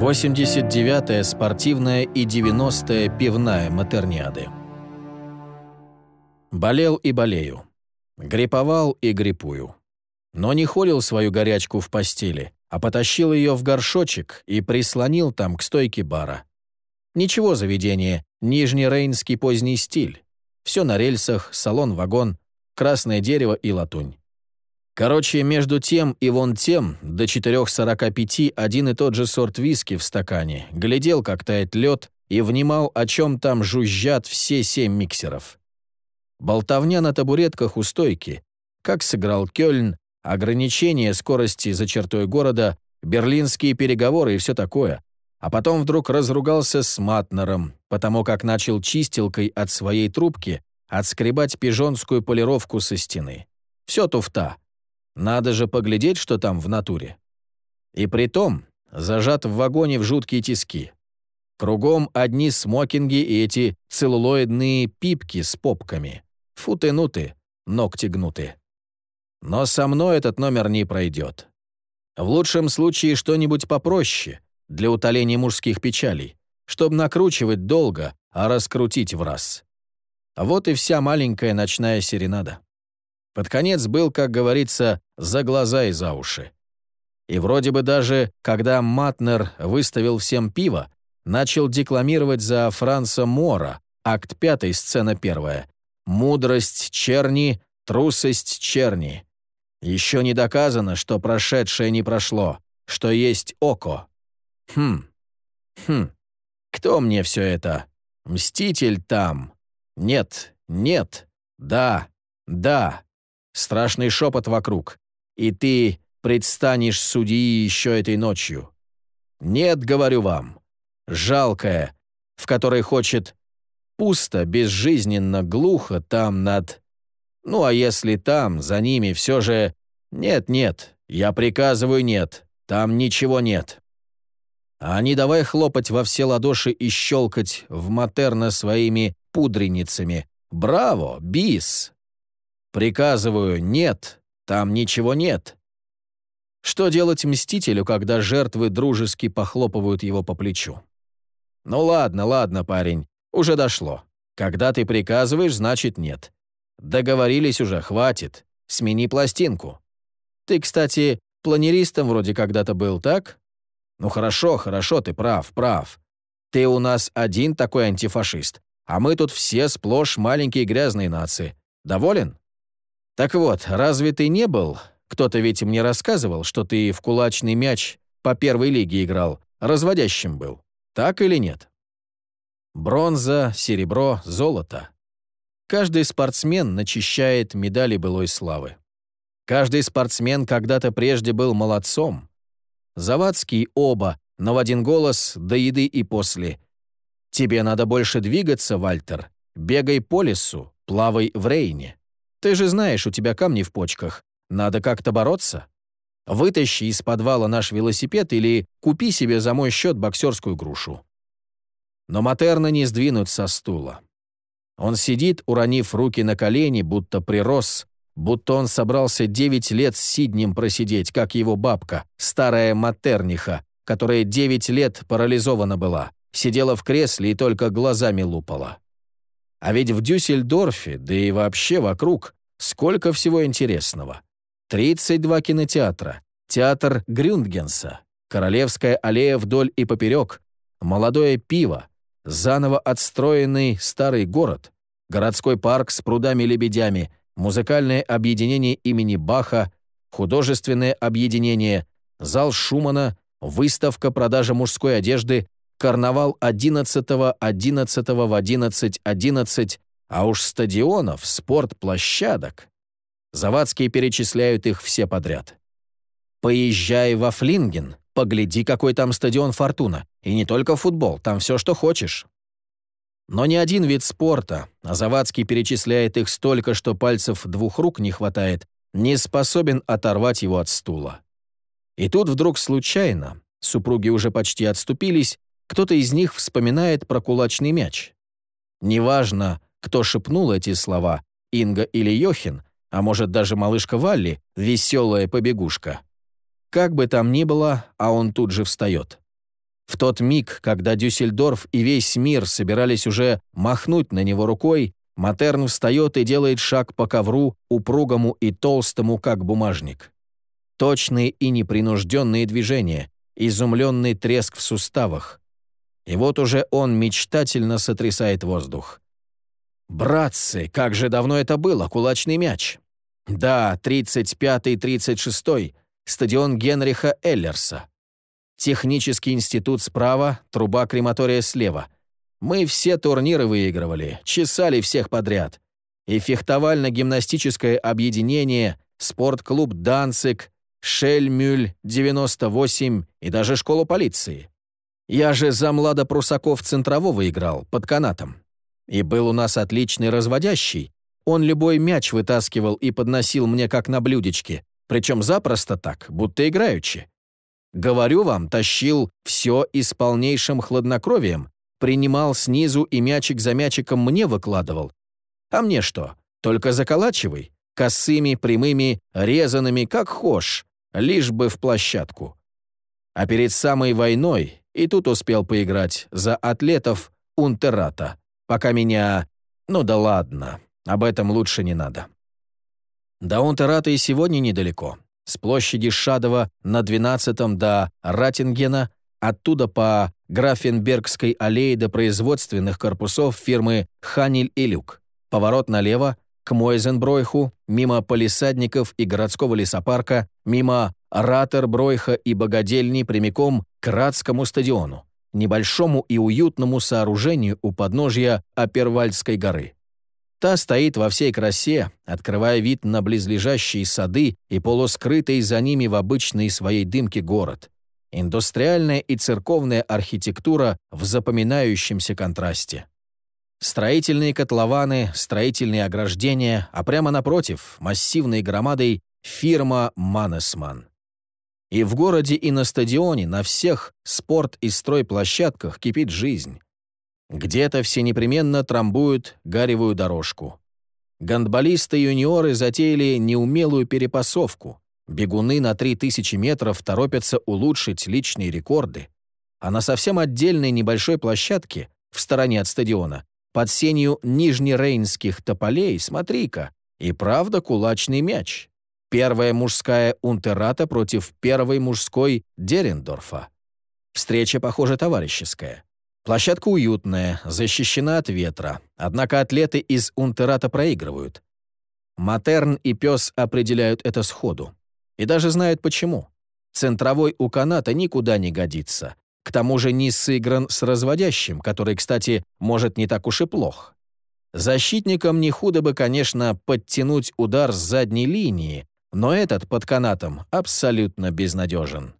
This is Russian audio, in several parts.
89-я спортивная и 90-я пивная матерниады. Болел и болею. Гриповал и гриппую. Но не холил свою горячку в постели, а потащил ее в горшочек и прислонил там к стойке бара. Ничего заведение, нижнерейнский поздний стиль. Все на рельсах, салон-вагон, красное дерево и латунь. Короче, между тем и вон тем до 4.45 один и тот же сорт виски в стакане, глядел, как тает лед, и внимал, о чем там жужжат все семь миксеров. Болтовня на табуретках у стойки, как сыграл Кёльн, ограничение скорости за чертой города, берлинские переговоры и все такое. А потом вдруг разругался с Матнером, потому как начал чистилкой от своей трубки отскребать пижонскую полировку со стены. Все туфта. Надо же поглядеть, что там в натуре. И притом зажат в вагоне в жуткие тиски. Кругом одни смокинги и эти целлулоидные пипки с попками. Футы-нуты, ногти гнуты. Но со мной этот номер не пройдет. В лучшем случае что-нибудь попроще, для утоления мужских печалей, чтобы накручивать долго, а раскрутить в раз. Вот и вся маленькая ночная серенада. Под конец был, как говорится, за глаза и за уши. И вроде бы даже, когда Матнер выставил всем пиво, начал декламировать за Франца Мора, акт 5, сцена 1. «Мудрость черни, трусость черни». Еще не доказано, что прошедшее не прошло, что есть око. Хм, хм, кто мне все это? Мститель там? Нет, нет, да, да. Страшный шепот вокруг. И ты предстанешь судьи еще этой ночью. Нет, говорю вам. Жалкая, в которой хочет пусто, безжизненно, глухо там над... Ну а если там, за ними, все же... Нет-нет, я приказываю нет, там ничего нет. А не давай хлопать во все ладоши и щелкать в матерно своими пудреницами. Браво, бис! Приказываю «нет», там ничего нет. Что делать мстителю, когда жертвы дружески похлопывают его по плечу? Ну ладно, ладно, парень, уже дошло. Когда ты приказываешь, значит нет. Договорились уже, хватит. Смени пластинку. Ты, кстати, планеристом вроде когда-то был, так? Ну хорошо, хорошо, ты прав, прав. Ты у нас один такой антифашист, а мы тут все сплошь маленькие грязные нации. Доволен? Так вот, разве ты не был? Кто-то ведь мне рассказывал, что ты в кулачный мяч по первой лиге играл, разводящим был. Так или нет? Бронза, серебро, золото. Каждый спортсмен начищает медали былой славы. Каждый спортсмен когда-то прежде был молодцом. Завадский оба, но в один голос до еды и после. Тебе надо больше двигаться, Вальтер. Бегай по лесу, плавай в Рейне. Ты же знаешь, у тебя камни в почках. Надо как-то бороться. Вытащи из подвала наш велосипед или купи себе за мой счет боксерскую грушу. Но Матерна не сдвинуть со стула. Он сидит, уронив руки на колени, будто прирос, будто он собрался девять лет с Сиднем просидеть, как его бабка, старая Матерниха, которая девять лет парализована была, сидела в кресле и только глазами лупала. А ведь в Дюссельдорфе, да и вообще вокруг, сколько всего интересного. 32 кинотеатра, театр Грюндгенса, Королевская аллея вдоль и поперек, молодое пиво, заново отстроенный старый город, городской парк с прудами-лебедями, музыкальное объединение имени Баха, художественное объединение, зал Шумана, выставка продажа мужской одежды, карнавал 11-го, 11-го в 11-11, а уж стадионов, спортплощадок. Завадские перечисляют их все подряд. Поезжай во Флинген, погляди, какой там стадион «Фортуна». И не только футбол, там все, что хочешь. Но ни один вид спорта, а Завадский перечисляет их столько, что пальцев двух рук не хватает, не способен оторвать его от стула. И тут вдруг случайно, супруги уже почти отступились, кто-то из них вспоминает про кулачный мяч. Неважно, кто шепнул эти слова, Инга или Йохин, а может даже малышка Валли, веселая побегушка. Как бы там ни было, а он тут же встает. В тот миг, когда Дюссельдорф и весь мир собирались уже махнуть на него рукой, Матерн встает и делает шаг по ковру, упругому и толстому, как бумажник. Точные и непринужденные движения, изумленный треск в суставах. И вот уже он мечтательно сотрясает воздух. «Братцы, как же давно это было, кулачный мяч!» «Да, 35-й, 36-й, стадион Генриха Эллерса. Технический институт справа, труба крематория слева. Мы все турниры выигрывали, чесали всех подряд. И фехтовально-гимнастическое объединение, спортклуб «Данцик», Шельмюль, 98 и даже школу полиции. Я же за Млада Прусаков центрового играл, под канатом. И был у нас отличный разводящий. Он любой мяч вытаскивал и подносил мне как на блюдечке, причем запросто так, будто играючи. Говорю вам, тащил все и с полнейшим хладнокровием, принимал снизу и мячик за мячиком мне выкладывал. А мне что? Только заколачивай. Косыми, прямыми, резанными, как хошь лишь бы в площадку. А перед самой войной и тут успел поиграть за атлетов Унтерата, пока меня... Ну да ладно, об этом лучше не надо. До Унтерата и сегодня недалеко. С площади Шадова на 12-м до Ратингена, оттуда по Графенбергской аллее до производственных корпусов фирмы «Ханиль и Люк». Поворот налево, к Мойзенбройху, мимо полисадников и городского лесопарка, мимо Ратербройха и Богодельни прямиком к Радскому стадиону, небольшому и уютному сооружению у подножья Апервальдской горы. Та стоит во всей красе, открывая вид на близлежащие сады и полускрытый за ними в обычной своей дымке город. Индустриальная и церковная архитектура в запоминающемся контрасте. Строительные котлованы, строительные ограждения, а прямо напротив, массивной громадой, фирма «Манесман». И в городе, и на стадионе, на всех спорт- и стройплощадках кипит жизнь. Где-то все непременно трамбуют гаревую дорожку. Гандболисты-юниоры затеяли неумелую перепасовку. Бегуны на 3000 метров торопятся улучшить личные рекорды. А на совсем отдельной небольшой площадке, в стороне от стадиона, под сенью нижнерейнских тополей, смотри-ка, и правда кулачный мяч. Первая мужская Унтерата против первой мужской Дерендорфа. Встреча, похоже, товарищеская. Площадка уютная, защищена от ветра, однако атлеты из Унтерата проигрывают. Матерн и пес определяют это сходу. И даже знают почему. Центровой у каната никуда не годится. К тому же не сыгран с разводящим, который, кстати, может не так уж и плох. Защитникам не худо бы, конечно, подтянуть удар с задней линии, но этот под канатом абсолютно безнадежен.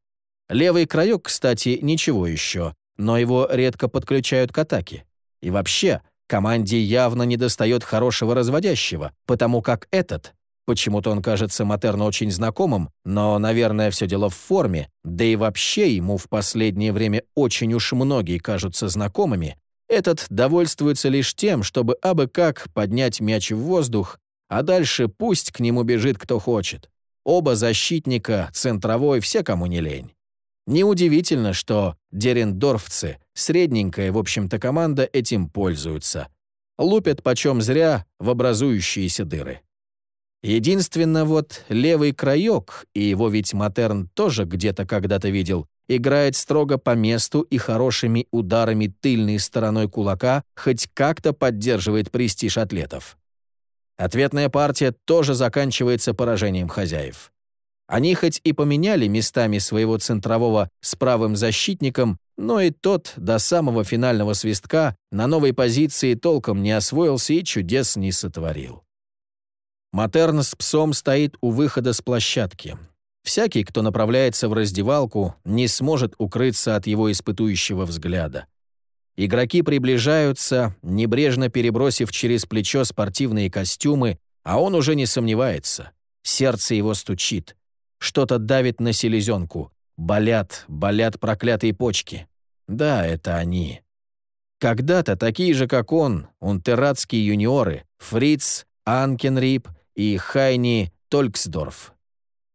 Левый краек, кстати, ничего еще, но его редко подключают к атаке. И вообще, команде явно недостает хорошего разводящего, потому как этот Почему-то он кажется Матерно очень знакомым, но, наверное, все дело в форме, да и вообще ему в последнее время очень уж многие кажутся знакомыми. Этот довольствуется лишь тем, чтобы абы как поднять мяч в воздух, а дальше пусть к нему бежит кто хочет. Оба защитника, центровой, все кому не лень. Неудивительно, что дерендорфцы, средненькая, в общем-то, команда, этим пользуются. Лупят почем зря в образующиеся дыры. Единственно вот левый краек, и его ведь Матерн тоже где-то когда-то видел, играет строго по месту и хорошими ударами тыльной стороной кулака хоть как-то поддерживает престиж атлетов. Ответная партия тоже заканчивается поражением хозяев. Они хоть и поменяли местами своего центрового с правым защитником, но и тот до самого финального свистка на новой позиции толком не освоился и чудес не сотворил. Матерн с псом стоит у выхода с площадки. Всякий, кто направляется в раздевалку, не сможет укрыться от его испытующего взгляда. Игроки приближаются, небрежно перебросив через плечо спортивные костюмы, а он уже не сомневается. Сердце его стучит. Что-то давит на селезенку. Болят, болят проклятые почки. Да, это они. Когда-то такие же, как он, унтератские юниоры, Фриц, Анкенрип и Хайни Тольксдорф.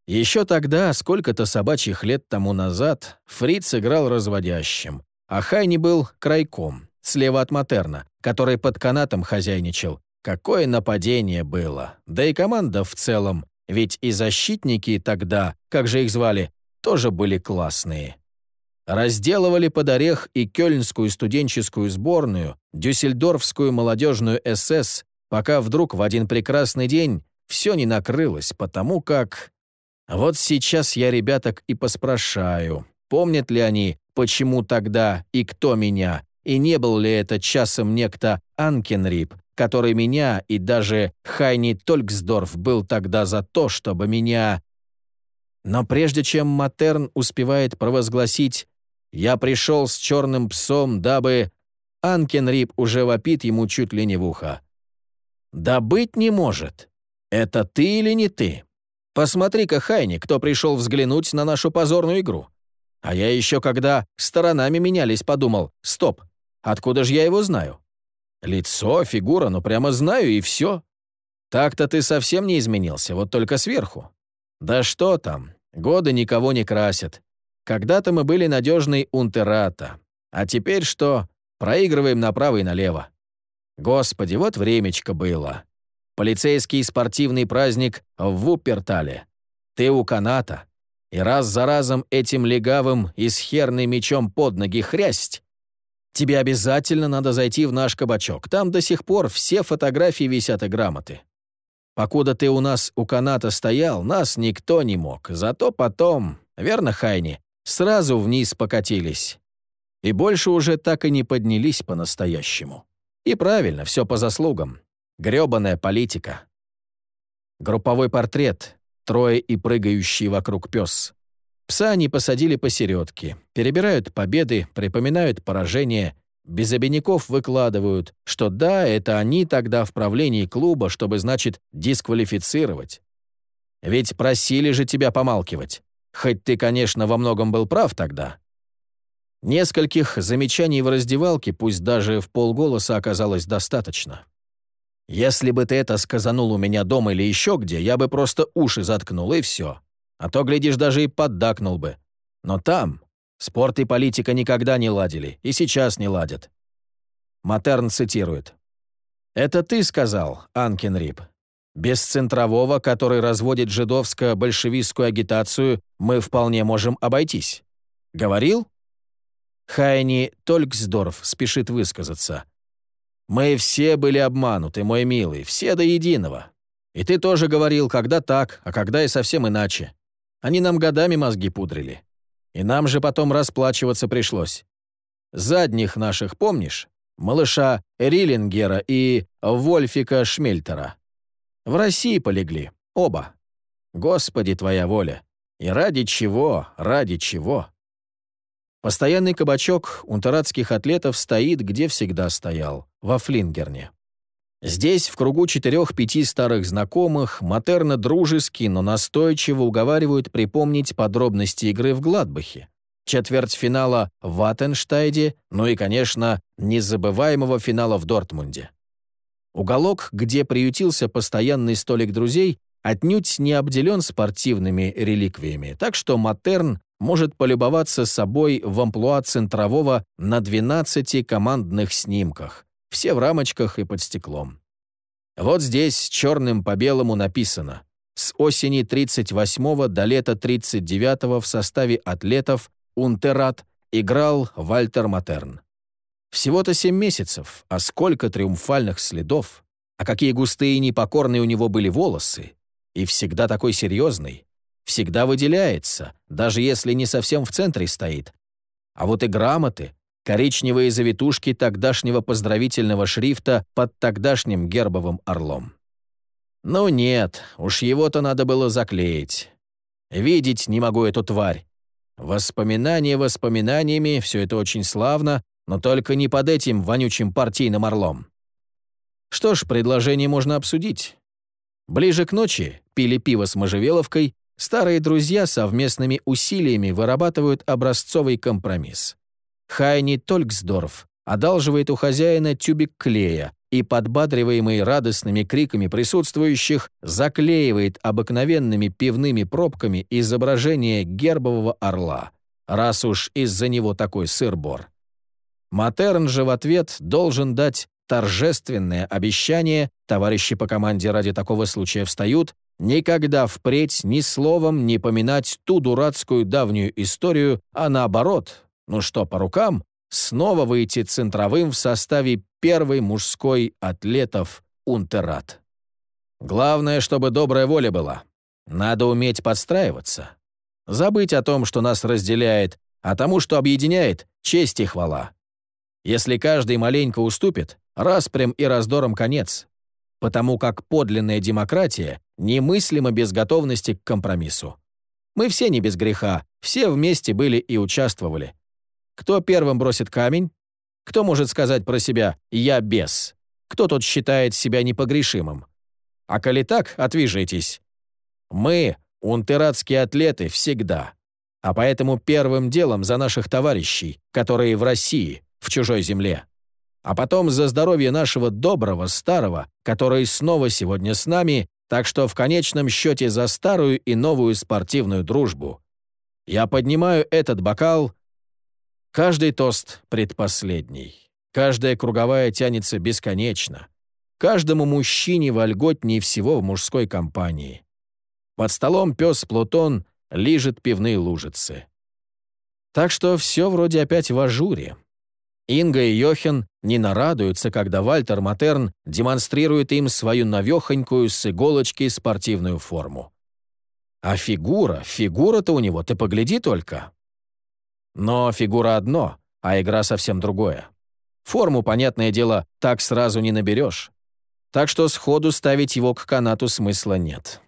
Еще тогда, сколько-то собачьих лет тому назад, Фриц играл разводящим, а Хайни был крайком, слева от Матерна, который под канатом хозяйничал. Какое нападение было! Да и команда в целом, ведь и защитники тогда, как же их звали, тоже были классные. Разделывали под орех и кёльнскую студенческую сборную, дюссельдорфскую молодежную СС, пока вдруг в один прекрасный день все не накрылось, потому как... Вот сейчас я ребяток и поспрашаю, помнят ли они, почему тогда и кто меня, и не был ли это часом некто Анкенрип, который меня и даже Хайни Тольксдорф был тогда за то, чтобы меня... Но прежде чем Матерн успевает провозгласить «Я пришел с черным псом, дабы...» Анкенрип уже вопит ему чуть ли не в ухо. «Да быть не может. Это ты или не ты? Посмотри-ка, Хайни, кто пришел взглянуть на нашу позорную игру. А я еще когда сторонами менялись, подумал, стоп, откуда же я его знаю? Лицо, фигура, ну прямо знаю и все. Так-то ты совсем не изменился, вот только сверху. Да что там, годы никого не красят. Когда-то мы были надежной унтерата, а теперь что? Проигрываем направо и налево. Господи, вот времечко было. Полицейский спортивный праздник в Вуппертале. Ты у каната. И раз за разом этим легавым и с херной мечом под ноги хрясть. Тебе обязательно надо зайти в наш кабачок. Там до сих пор все фотографии висят и грамоты. Покуда ты у нас у каната стоял, нас никто не мог. Зато потом, верно, Хайни, сразу вниз покатились. И больше уже так и не поднялись по-настоящему. И правильно, все по заслугам. Грёбаная политика. Групповой портрет, трое и прыгающий вокруг пес. Пса они посадили посередке, перебирают победы, припоминают поражения, без обиняков выкладывают, что да, это они тогда в правлении клуба, чтобы, значит, дисквалифицировать. Ведь просили же тебя помалкивать. Хоть ты, конечно, во многом был прав тогда. Нескольких замечаний в раздевалке, пусть даже в полголоса, оказалось достаточно. Если бы ты это сказанул у меня дома или еще где, я бы просто уши заткнул, и все. А то, глядишь, даже и поддакнул бы. Но там спорт и политика никогда не ладили, и сейчас не ладят. Матерн цитирует. «Это ты сказал, Анкин Рип. Без центрового, который разводит жидовско-большевистскую агитацию, мы вполне можем обойтись. Говорил?» Хайни Тольксдорф спешит высказаться. Мы все были обмануты, мой милый, все до единого. И ты тоже говорил, когда так, а когда и совсем иначе. Они нам годами мозги пудрили. И нам же потом расплачиваться пришлось. Задних наших помнишь? Малыша Риллингера и Вольфика Шмельтера. В России полегли. Оба. Господи, твоя воля. И ради чего, ради чего? Постоянный кабачок унтератских атлетов стоит, где всегда стоял, во Флингерне. Здесь, в кругу четырех-пяти старых знакомых, Матерна дружески, но настойчиво уговаривают припомнить подробности игры в Гладбахе, четвертьфинала в Аттенштайде, ну и, конечно, незабываемого финала в Дортмунде. Уголок, где приютился постоянный столик друзей, отнюдь не обделен спортивными реликвиями, так что Матерн может полюбоваться собой в амплуа центрового на 12 командных снимках, все в рамочках и под стеклом. Вот здесь черным по белому написано «С осени 38 до лета 39 в составе атлетов Унтерат играл Вальтер Матерн». Всего-то семь месяцев, а сколько триумфальных следов, а какие густые и непокорные у него были волосы, и всегда такой серьезный, всегда выделяется, даже если не совсем в центре стоит. А вот и грамоты, коричневые завитушки тогдашнего поздравительного шрифта под тогдашним гербовым орлом. Ну нет, уж его-то надо было заклеить. Видеть не могу эту тварь. Воспоминания воспоминаниями, все это очень славно, но только не под этим вонючим партийным орлом. Что ж, предложение можно обсудить. Ближе к ночи пили пиво с можжевеловкой, Старые друзья совместными усилиями вырабатывают образцовый компромисс. Хайни Тольксдорф одалживает у хозяина тюбик клея, и, подбадриваемый радостными криками присутствующих, заклеивает обыкновенными пивными пробками изображение гербового орла, раз уж из-за него такой сыр-бор. Матерн же в ответ должен дать торжественное обещание, товарищи по команде ради такого случая встают, никогда впредь ни словом не поминать ту дурацкую давнюю историю, а наоборот, ну что, по рукам, снова выйти центровым в составе первой мужской атлетов Унтерат. Главное, чтобы добрая воля была. Надо уметь подстраиваться. Забыть о том, что нас разделяет, а тому, что объединяет, честь и хвала. Если каждый маленько уступит, распрям и раздором конец. Потому как подлинная демократия немыслима без готовности к компромиссу. Мы все не без греха, все вместе были и участвовали. Кто первым бросит камень? Кто может сказать про себя «я бес»? Кто тут считает себя непогрешимым? А коли так, отвяжитесь. Мы, унтератские атлеты, всегда. А поэтому первым делом за наших товарищей, которые в России, в чужой земле. А потом за здоровье нашего доброго старого, который снова сегодня с нами, так что в конечном счете за старую и новую спортивную дружбу. Я поднимаю этот бокал Каждый тост предпоследний. Каждая круговая тянется бесконечно. Каждому мужчине вольготней всего в мужской компании. Под столом пес Плутон лижет пивные лужицы. Так что все вроде опять в ажуре. Инга и Йохен не нарадуются, когда Вальтер Матерн демонстрирует им свою навехонькую с иголочки спортивную форму. А фигура, фигура-то у него, ты погляди только. Но фигура одно, а игра совсем другое. Форму, понятное дело, так сразу не наберешь. Так что сходу ставить его к канату смысла нет.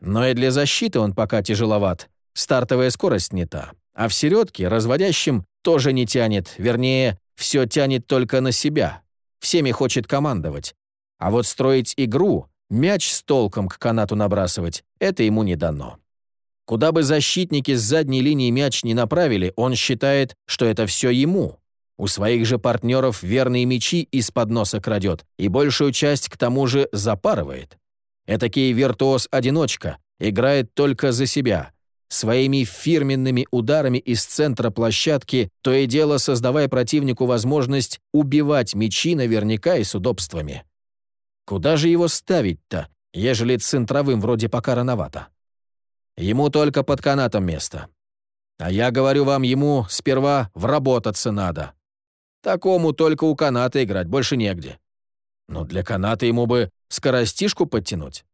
Но и для защиты он пока тяжеловат. Стартовая скорость не та. А в середке разводящим тоже не тянет, вернее, все тянет только на себя. Всеми хочет командовать. А вот строить игру, мяч с толком к канату набрасывать, это ему не дано. Куда бы защитники с задней линии мяч не направили, он считает, что это все ему. У своих же партнеров верные мячи из-под носа крадет и большую часть к тому же запарывает. Этакий виртуоз-одиночка, играет только за себя. Своими фирменными ударами из центра площадки, то и дело создавая противнику возможность убивать мячи наверняка и с удобствами. Куда же его ставить-то, ежели центровым вроде пока рановато? Ему только под канатом место. А я говорю вам, ему сперва вработаться надо. Такому только у каната играть, больше негде. Но для каната ему бы скоростишку подтянуть.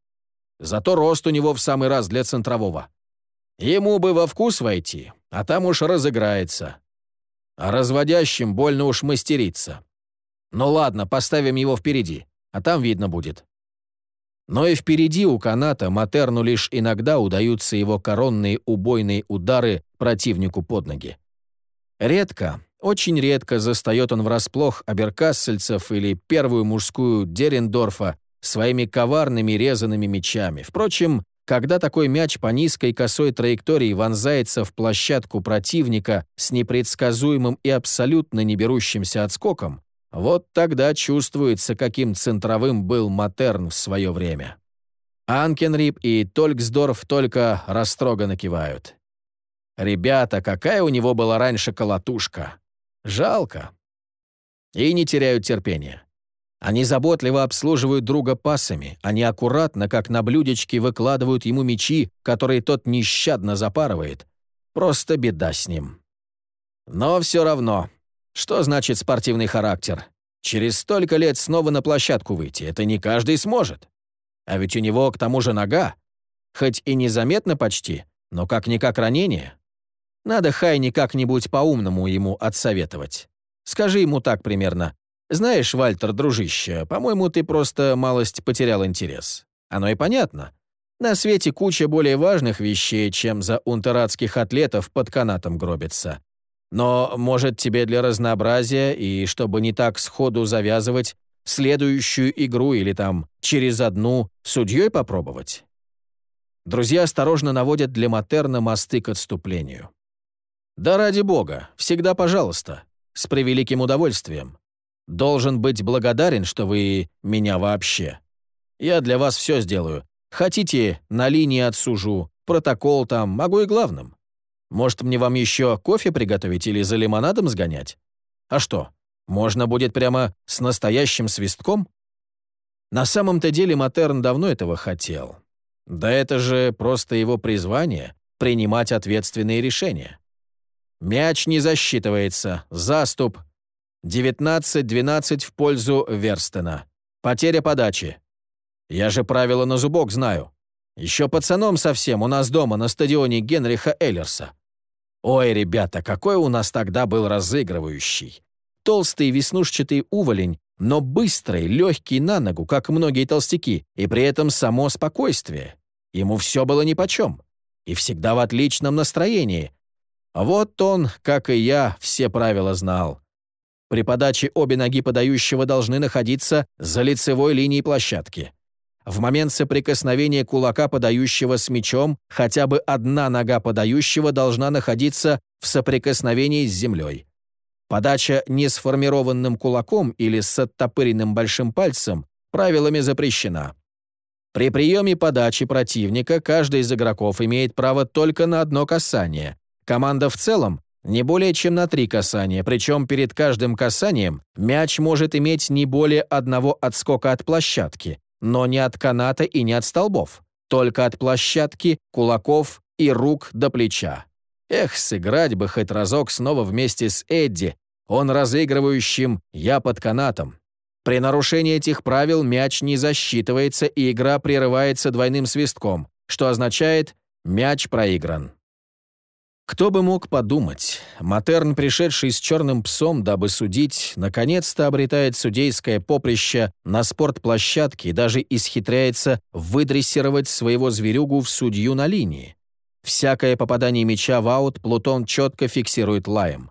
Зато рост у него в самый раз для центрового. Ему бы во вкус войти, а там уж разыграется. А разводящим больно уж мастериться. Ну ладно, поставим его впереди, а там видно будет. Но и впереди у каната Матерну лишь иногда удаются его коронные убойные удары противнику под ноги. Редко, очень редко застает он врасплох аберкассельцев или первую мужскую Дерендорфа своими коварными резанными мечами. Впрочем, когда такой мяч по низкой косой траектории вонзается в площадку противника с непредсказуемым и абсолютно не берущимся отскоком, вот тогда чувствуется, каким центровым был Матерн в свое время. Анкенрип и Тольксдорф только растроганно кивают. Ребята, какая у него была раньше колотушка. Жалко. И не теряют терпения. Они заботливо обслуживают друга пасами, они аккуратно, как на блюдечке, выкладывают ему мечи, которые тот нещадно запарывает. Просто беда с ним. Но все равно, что значит спортивный характер? Через столько лет снова на площадку выйти, это не каждый сможет. А ведь у него к тому же нога. Хоть и незаметно почти, но как-никак ранение. Надо Хайни как-нибудь по-умному ему отсоветовать. Скажи ему так примерно. «Знаешь, Вальтер, дружище, по-моему, ты просто малость потерял интерес. Оно и понятно. На свете куча более важных вещей, чем за унтератских атлетов под канатом гробиться. Но, может, тебе для разнообразия и чтобы не так сходу завязывать, следующую игру или там через одну судьей попробовать? Друзья осторожно наводят для Матерна мосты к отступлению. «Да ради бога, всегда пожалуйста, с превеликим удовольствием. Должен быть благодарен, что вы меня вообще. Я для вас все сделаю. Хотите, на линии отсужу, протокол там, могу и главным. Может, мне вам еще кофе приготовить или за лимонадом сгонять? А что, можно будет прямо с настоящим свистком? На самом-то деле Матерн давно этого хотел. Да это же просто его призвание — принимать ответственные решения. Мяч не засчитывается. Заступ. 19-12 в пользу Верстена. Потеря подачи. Я же правила на зубок знаю. Еще пацаном совсем у нас дома на стадионе Генриха Эллерса. Ой, ребята, какой у нас тогда был разыгрывающий. Толстый веснушчатый уволень, но быстрый, легкий на ногу, как многие толстяки, и при этом само спокойствие. Ему все было нипочем. И всегда в отличном настроении. Вот он, как и я, все правила знал. При подаче обе ноги подающего должны находиться за лицевой линией площадки. В момент соприкосновения кулака подающего с мячом хотя бы одна нога подающего должна находиться в соприкосновении с землей. Подача не сформированным кулаком или с оттопыренным большим пальцем правилами запрещена. При приеме подачи противника каждый из игроков имеет право только на одно касание. Команда в целом не более чем на три касания, причем перед каждым касанием мяч может иметь не более одного отскока от площадки, но не от каната и не от столбов, только от площадки, кулаков и рук до плеча. Эх, сыграть бы хоть разок снова вместе с Эдди, он разыгрывающим, я под канатом. При нарушении этих правил мяч не засчитывается и игра прерывается двойным свистком, что означает «мяч проигран». Кто бы мог подумать, Матерн, пришедший с черным псом, дабы судить, наконец-то обретает судейское поприще на спортплощадке и даже исхитряется выдрессировать своего зверюгу в судью на линии. Всякое попадание мяча в аут Плутон четко фиксирует лаем.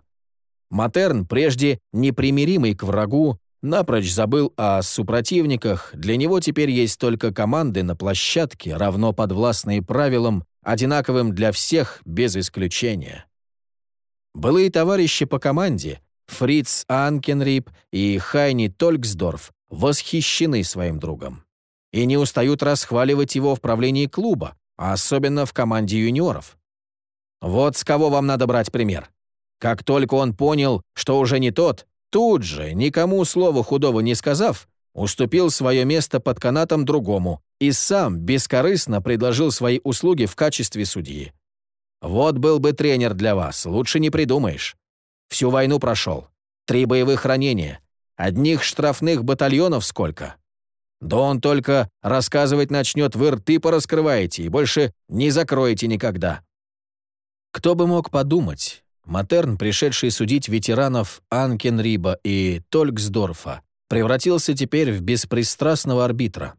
Матерн, прежде непримиримый к врагу, напрочь забыл о супротивниках, для него теперь есть только команды на площадке, равно подвластные правилам, одинаковым для всех без исключения. Былые товарищи по команде, Фриц Анкенрип и Хайни Тольксдорф, восхищены своим другом. И не устают расхваливать его в правлении клуба, а особенно в команде юниоров. Вот с кого вам надо брать пример. Как только он понял, что уже не тот, тут же, никому слова худого не сказав, уступил свое место под канатом другому, и сам бескорыстно предложил свои услуги в качестве судьи. Вот был бы тренер для вас, лучше не придумаешь. Всю войну прошел. Три боевых ранения. Одних штрафных батальонов сколько. Да он только рассказывать начнет, вы рты пораскрываете и больше не закроете никогда. Кто бы мог подумать, Матерн, пришедший судить ветеранов Анкенриба и Тольксдорфа, превратился теперь в беспристрастного арбитра.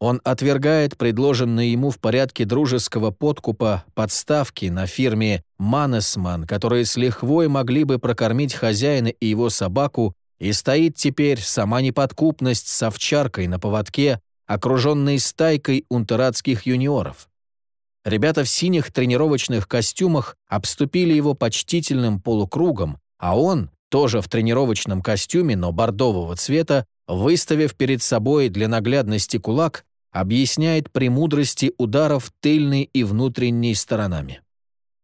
Он отвергает предложенные ему в порядке дружеского подкупа подставки на фирме «Манесман», которые с лихвой могли бы прокормить хозяина и его собаку, и стоит теперь сама неподкупность с овчаркой на поводке, окруженной стайкой унтерадских юниоров. Ребята в синих тренировочных костюмах обступили его почтительным полукругом, а он, тоже в тренировочном костюме, но бордового цвета, выставив перед собой для наглядности кулак, объясняет премудрости ударов тыльной и внутренней сторонами.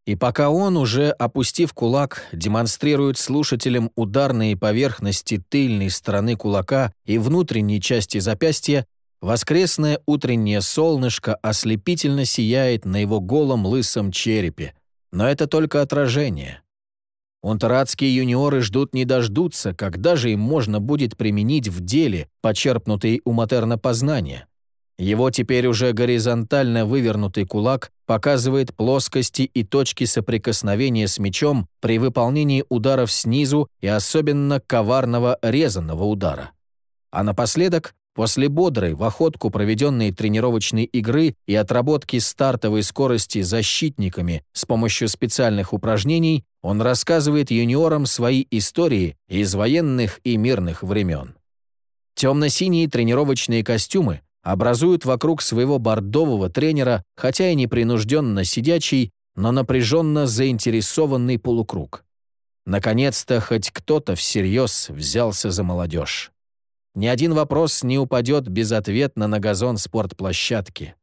И пока он, уже опустив кулак, демонстрирует слушателям ударные поверхности тыльной стороны кулака и внутренней части запястья, воскресное утреннее солнышко ослепительно сияет на его голом лысом черепе. Но это только отражение. Унтерадские юниоры ждут не дождутся, когда же им можно будет применить в деле почерпнутые у Матерна познания. Его теперь уже горизонтально вывернутый кулак показывает плоскости и точки соприкосновения с мечом при выполнении ударов снизу и особенно коварного резанного удара. А напоследок После бодрой, в охотку проведенной тренировочной игры и отработки стартовой скорости защитниками с помощью специальных упражнений, он рассказывает юниорам свои истории из военных и мирных времен. Темно-синие тренировочные костюмы образуют вокруг своего бордового тренера, хотя и непринужденно сидячий, но напряженно заинтересованный полукруг. Наконец-то хоть кто-то всерьез взялся за молодежь. Ни один вопрос не упадет безответно на газон спортплощадки.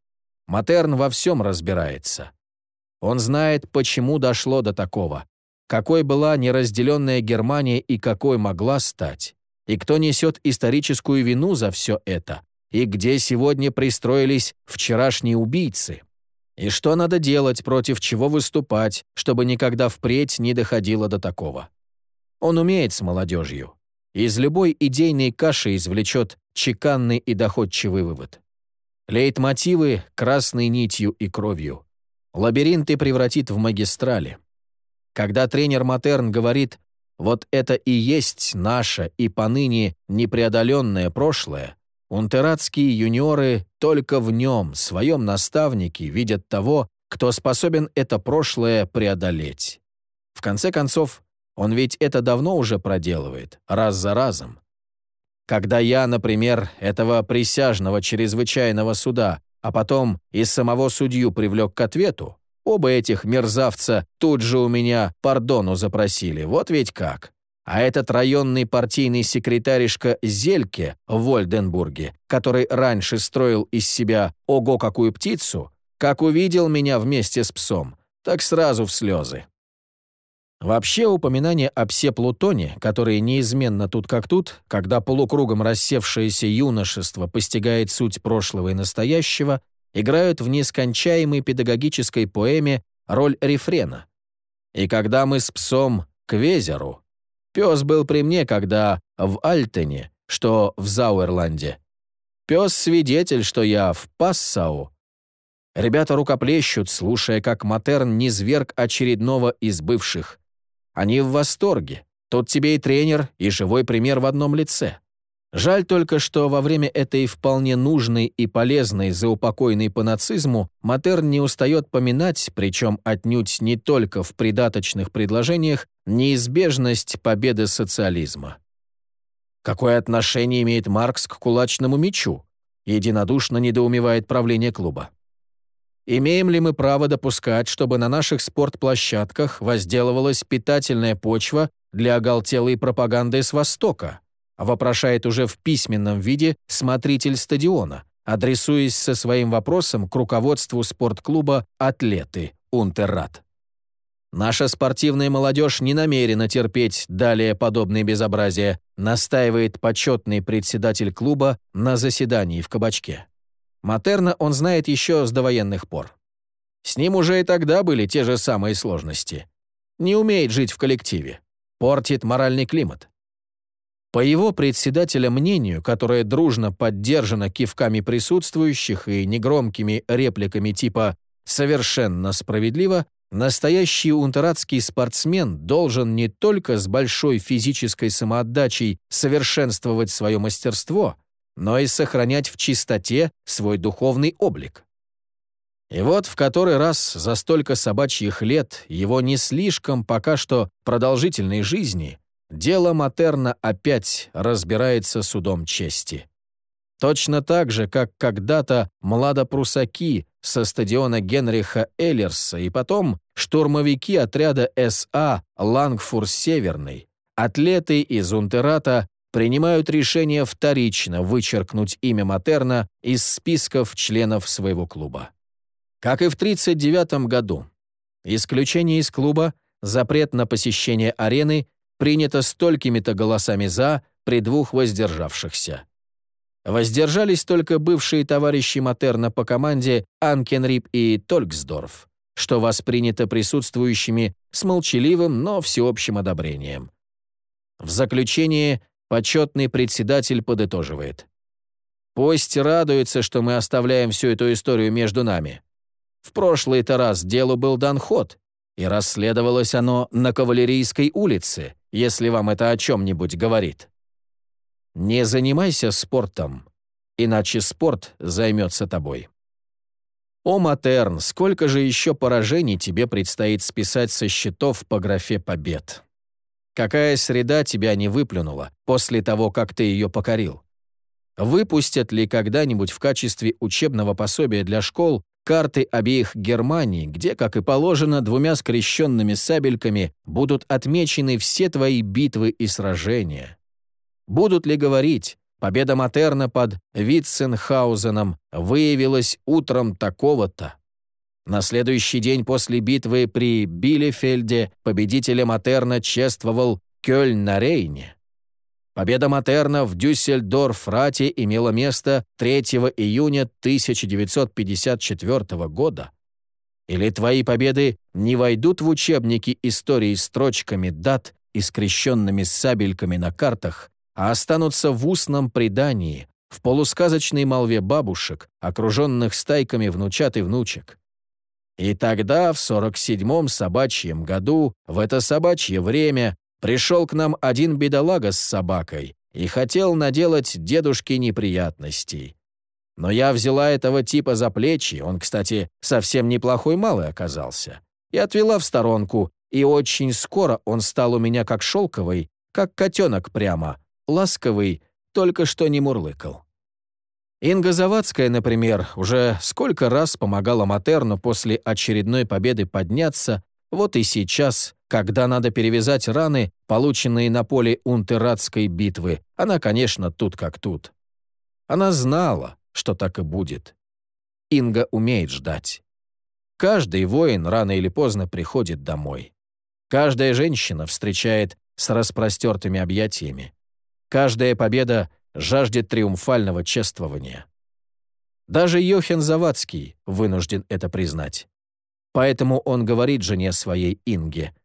Матерн во всем разбирается. Он знает, почему дошло до такого, какой была неразделенная Германия и какой могла стать, и кто несет историческую вину за все это, и где сегодня пристроились вчерашние убийцы. И что надо делать, против чего выступать, чтобы никогда впредь не доходило до такого. Он умеет с молодежью. Из любой идейной каши извлечет чеканный и доходчивый вывод. Лейтмотивы красной нитью и кровью. Лабиринты превратит в магистрали. Когда тренер Матерн говорит «вот это и есть наше и поныне непреодоленное прошлое», унтератские юниоры только в нем, своем наставнике, видят того, кто способен это прошлое преодолеть. В конце концов, он ведь это давно уже проделывает, раз за разом. Когда я, например, этого присяжного чрезвычайного суда, а потом и самого судью привлек к ответу, оба этих мерзавца тут же у меня пардону запросили, вот ведь как. А этот районный партийный секретаришка Зельке в Вольденбурге, который раньше строил из себя «Ого, какую птицу!», как увидел меня вместе с псом, так сразу в слезы. Вообще упоминание о псе-плутоне, который неизменно тут как тут, когда полукругом рассевшееся юношество постигает суть прошлого и настоящего, играют в нескончаемой педагогической поэме роль рефрена. И когда мы с псом к Везеру, пес был при мне, когда в Альтене, что в Зауэрланде, пес свидетель, что я в Пассау, Ребята рукоплещут, слушая, как Матерн низверг очередного из бывших. Они в восторге. Тут тебе и тренер, и живой пример в одном лице. Жаль только, что во время этой вполне нужной и полезной заупокойной по нацизму Матерн не устает поминать, причем отнюдь не только в придаточных предложениях, неизбежность победы социализма. Какое отношение имеет Маркс к кулачному мечу? Единодушно недоумевает правление клуба. Имеем ли мы право допускать, чтобы на наших спортплощадках возделывалась питательная почва для оголтелой пропаганды с Востока? Вопрошает уже в письменном виде смотритель стадиона, адресуясь со своим вопросом к руководству спортклуба «Атлеты» Унтеррат. Наша спортивная молодежь не намерена терпеть далее подобные безобразия, настаивает почетный председатель клуба на заседании в кабачке. Матерна он знает еще с довоенных пор. С ним уже и тогда были те же самые сложности. Не умеет жить в коллективе. Портит моральный климат. По его председателя мнению, которое дружно поддержано кивками присутствующих и негромкими репликами типа «совершенно справедливо», настоящий унтератский спортсмен должен не только с большой физической самоотдачей совершенствовать свое мастерство, но и сохранять в чистоте свой духовный облик. И вот в который раз за столько собачьих лет его не слишком пока что продолжительной жизни дело Матерна опять разбирается судом чести. Точно так же, как когда-то младопрусаки со стадиона Генриха Эллерса и потом штурмовики отряда СА Лангфур-Северный, атлеты из Унтерата принимают решение вторично вычеркнуть имя Матерна из списков членов своего клуба. Как и в 1939 году. Исключение из клуба, запрет на посещение арены принято столькими-то голосами «за» при двух воздержавшихся. Воздержались только бывшие товарищи Матерна по команде Анкенрип и Тольксдорф, что воспринято присутствующими с молчаливым, но всеобщим одобрением. В заключение Почетный председатель подытоживает. «Пусть радуется, что мы оставляем всю эту историю между нами. В прошлый-то раз делу был дан ход, и расследовалось оно на Кавалерийской улице, если вам это о чем-нибудь говорит. Не занимайся спортом, иначе спорт займется тобой. О, Матерн, сколько же еще поражений тебе предстоит списать со счетов по графе побед. Какая среда тебя не выплюнула после того, как ты ее покорил? Выпустят ли когда-нибудь в качестве учебного пособия для школ карты обеих Германий, где, как и положено, двумя скрещенными сабельками будут отмечены все твои битвы и сражения. Будут ли говорить, победа Матерна под Витценхаузеном выявилась утром такого-то? На следующий день после битвы при Билефельде победителя Матерна чествовал Кёльн на Рейне. Победа Матерна в Дюссельдорф-Рате имела место 3 июня 1954 года. Или твои победы не войдут в учебники истории строчками дат и скрещенными сабельками на картах, а останутся в устном предании, в полусказочной молве бабушек, окруженных стайками внучат и внучек. И тогда, в 47-м собачьем году, в это собачье время, Пришел к нам один бедолага с собакой и хотел наделать дедушке неприятностей. Но я взяла этого типа за плечи, он, кстати, совсем неплохой малый оказался, и отвела в сторонку, и очень скоро он стал у меня как шелковый, как котенок прямо, ласковый, только что не мурлыкал. Инга Завадская, например, уже сколько раз помогала Матерну после очередной победы подняться, вот и сейчас когда надо перевязать раны, полученные на поле Унтеррадской битвы, она, конечно, тут как тут. Она знала, что так и будет. Инга умеет ждать. Каждый воин рано или поздно приходит домой. Каждая женщина встречает с распростертыми объятиями. Каждая победа жаждет триумфального чествования. Даже Йохен Завадский вынужден это признать. Поэтому он говорит жене своей Инге –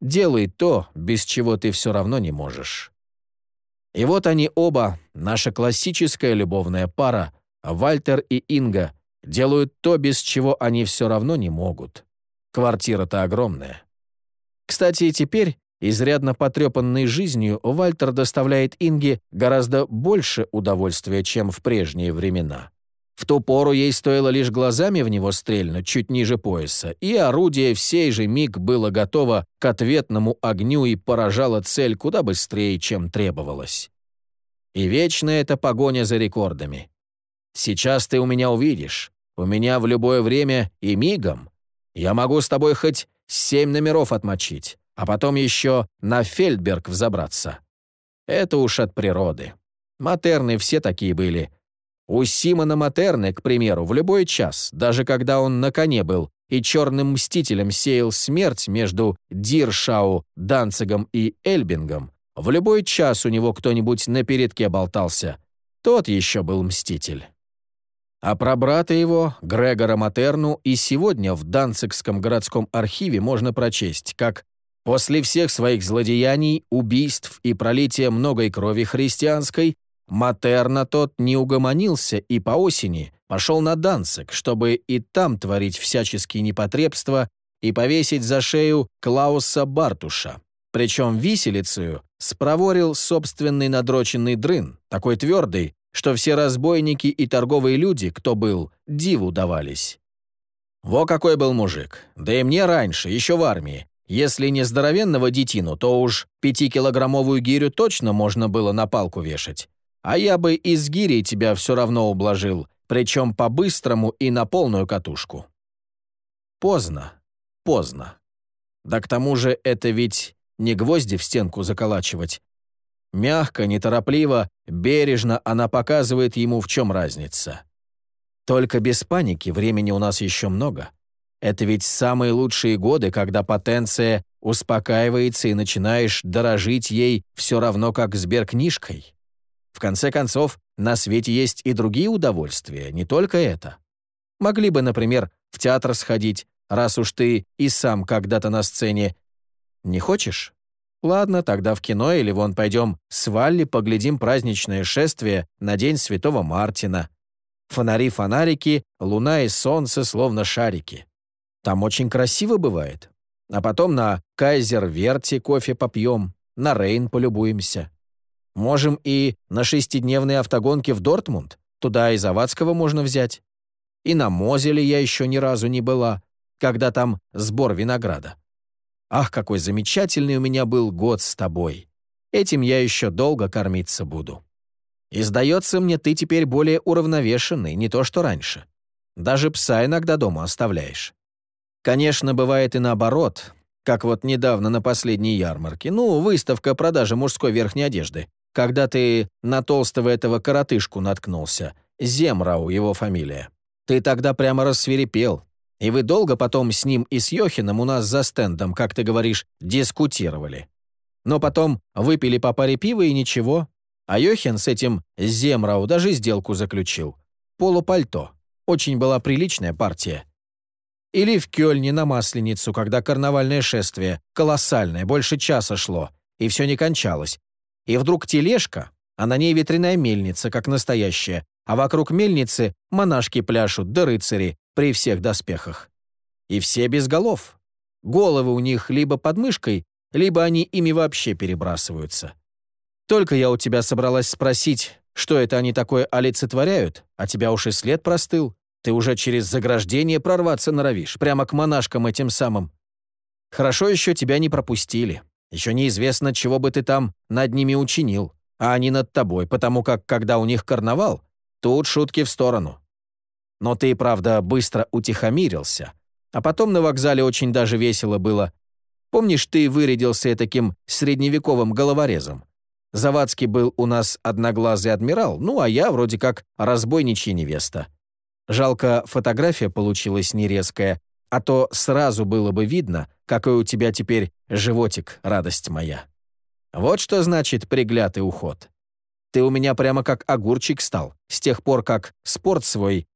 Делай то, без чего ты все равно не можешь. И вот они оба, наша классическая любовная пара, Вальтер и Инга, делают то, без чего они все равно не могут. Квартира-то огромная. Кстати, теперь, изрядно потрепанный жизнью, Вальтер доставляет Инге гораздо больше удовольствия, чем в прежние времена. В ту пору ей стоило лишь глазами в него стрельнуть чуть ниже пояса, и орудие в сей же миг было готово к ответному огню и поражало цель куда быстрее, чем требовалось. И вечная эта погоня за рекордами. Сейчас ты у меня увидишь. У меня в любое время и мигом. Я могу с тобой хоть семь номеров отмочить, а потом еще на Фельдберг взобраться. Это уж от природы. Матерны все такие были — у Симона Матерны, к примеру, в любой час, даже когда он на коне был и черным мстителем сеял смерть между Диршау, Данцигом и Эльбингом, в любой час у него кто-нибудь на передке болтался. Тот еще был мститель. А про брата его, Грегора Матерну, и сегодня в Данцигском городском архиве можно прочесть, как После всех своих злодеяний, убийств и пролития многой крови христианской, Матерна тот не угомонился и по осени пошел на Данцик, чтобы и там творить всяческие непотребства и повесить за шею Клауса Бартуша. Причем виселицею спроворил собственный надроченный дрын, такой твердый, что все разбойники и торговые люди, кто был, диву давались. Во какой был мужик, да и мне раньше, еще в армии. Если не здоровенного детину, то уж пятикилограммовую гирю точно можно было на палку вешать. А я бы из гири тебя все равно ублажил, причем по-быстрому и на полную катушку. Поздно, поздно. Да к тому же это ведь не гвозди в стенку заколачивать. Мягко, неторопливо, бережно она показывает ему, в чем разница. Только без паники, времени у нас еще много. Это ведь самые лучшие годы, когда потенция успокаивается и начинаешь дорожить ей все равно как сберкнижкой. В конце концов, на свете есть и другие удовольствия, не только это. Могли бы, например, в театр сходить, раз уж ты и сам когда-то на сцене. Не хочешь? Ладно, тогда в кино или вон пойдем с Валли поглядим праздничное шествие на День Святого Мартина. Фонари-фонарики, луна и солнце словно шарики. Там очень красиво бывает. А потом на Кайзер-Верте кофе попьем, на Рейн полюбуемся. Можем и на шестидневные автогонки в Дортмунд. Туда и Завадского можно взять. И на Мозеле я еще ни разу не была, когда там сбор винограда. Ах, какой замечательный у меня был год с тобой. Этим я еще долго кормиться буду. И сдается мне, ты теперь более уравновешенный, не то что раньше. Даже пса иногда дома оставляешь. Конечно, бывает и наоборот, как вот недавно на последней ярмарке. Ну, выставка продажи мужской верхней одежды. Когда ты на толстого этого коротышку наткнулся. Земрау его фамилия. Ты тогда прямо рассверепел. И вы долго потом с ним и с Йохином у нас за стендом, как ты говоришь, дискутировали. Но потом выпили по паре пива и ничего. А Йохин с этим Земрау даже сделку заключил. Полупальто. Очень была приличная партия. Или в Кёльне на Масленицу, когда карнавальное шествие, колоссальное, больше часа шло, и все не кончалось. И вдруг тележка, а на ней ветряная мельница, как настоящая, а вокруг мельницы монашки пляшут, да рыцари, при всех доспехах. И все без голов. Головы у них либо под мышкой, либо они ими вообще перебрасываются. Только я у тебя собралась спросить, что это они такое олицетворяют, а тебя уж и след простыл. Ты уже через заграждение прорваться норовишь, прямо к монашкам этим самым. Хорошо еще тебя не пропустили. Еще неизвестно, чего бы ты там над ними учинил, а они над тобой, потому как, когда у них карнавал, тут шутки в сторону. Но ты, правда, быстро утихомирился. А потом на вокзале очень даже весело было. Помнишь, ты вырядился таким средневековым головорезом? Завадский был у нас одноглазый адмирал, ну а я вроде как разбойничья невеста. Жалко, фотография получилась нерезкая, а то сразу было бы видно, какой у тебя теперь животик, радость моя. Вот что значит приглядый уход. Ты у меня прямо как огурчик стал, с тех пор, как спорт свой...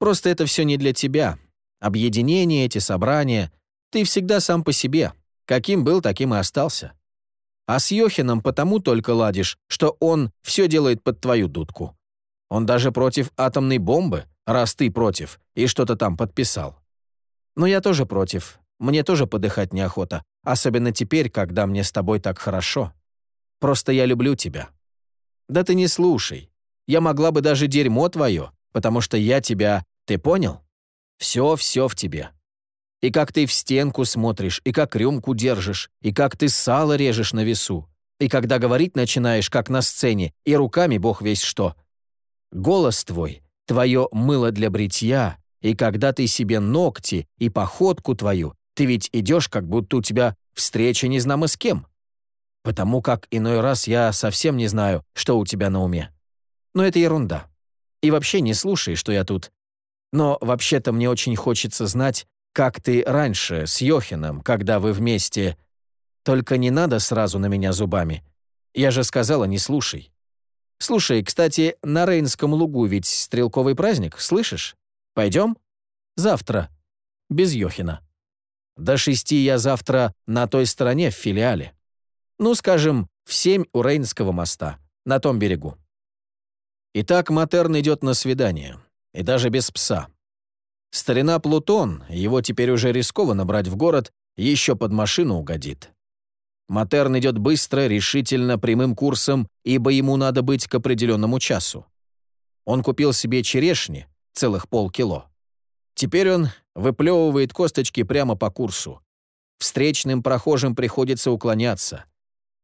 Просто это все не для тебя. Объединение, эти собрания. Ты всегда сам по себе. Каким был, таким и остался. А с Йохином потому только ладишь, что он все делает под твою дудку. Он даже против атомной бомбы, раз ты против, и что-то там подписал. Но я тоже против. Мне тоже подыхать неохота, особенно теперь, когда мне с тобой так хорошо. Просто я люблю тебя. Да ты не слушай. Я могла бы даже дерьмо твое, потому что я тебя... Ты понял? Все-все в тебе. И как ты в стенку смотришь, и как рюмку держишь, и как ты сало режешь на весу, и когда говорить начинаешь, как на сцене, и руками бог весь что. Голос твой твое мыло для бритья, и когда ты себе ногти и походку твою, ты ведь идешь, как будто у тебя встреча не знамо с кем. Потому как иной раз я совсем не знаю, что у тебя на уме. Но это ерунда. И вообще не слушай, что я тут. Но вообще-то мне очень хочется знать, как ты раньше с Йохином, когда вы вместе... Только не надо сразу на меня зубами. Я же сказала, не слушай. Слушай, кстати, на Рейнском лугу ведь стрелковый праздник, слышишь? Пойдем? Завтра. Без Йохина. До шести я завтра на той стороне в филиале. Ну, скажем, в семь у Рейнского моста, на том берегу. Итак, Матерн идет на свидание. И даже без пса. Старина Плутон, его теперь уже рискованно брать в город, еще под машину угодит. Матерн идет быстро, решительно, прямым курсом, ибо ему надо быть к определенному часу. Он купил себе черешни, целых полкило. Теперь он выплевывает косточки прямо по курсу. Встречным прохожим приходится уклоняться.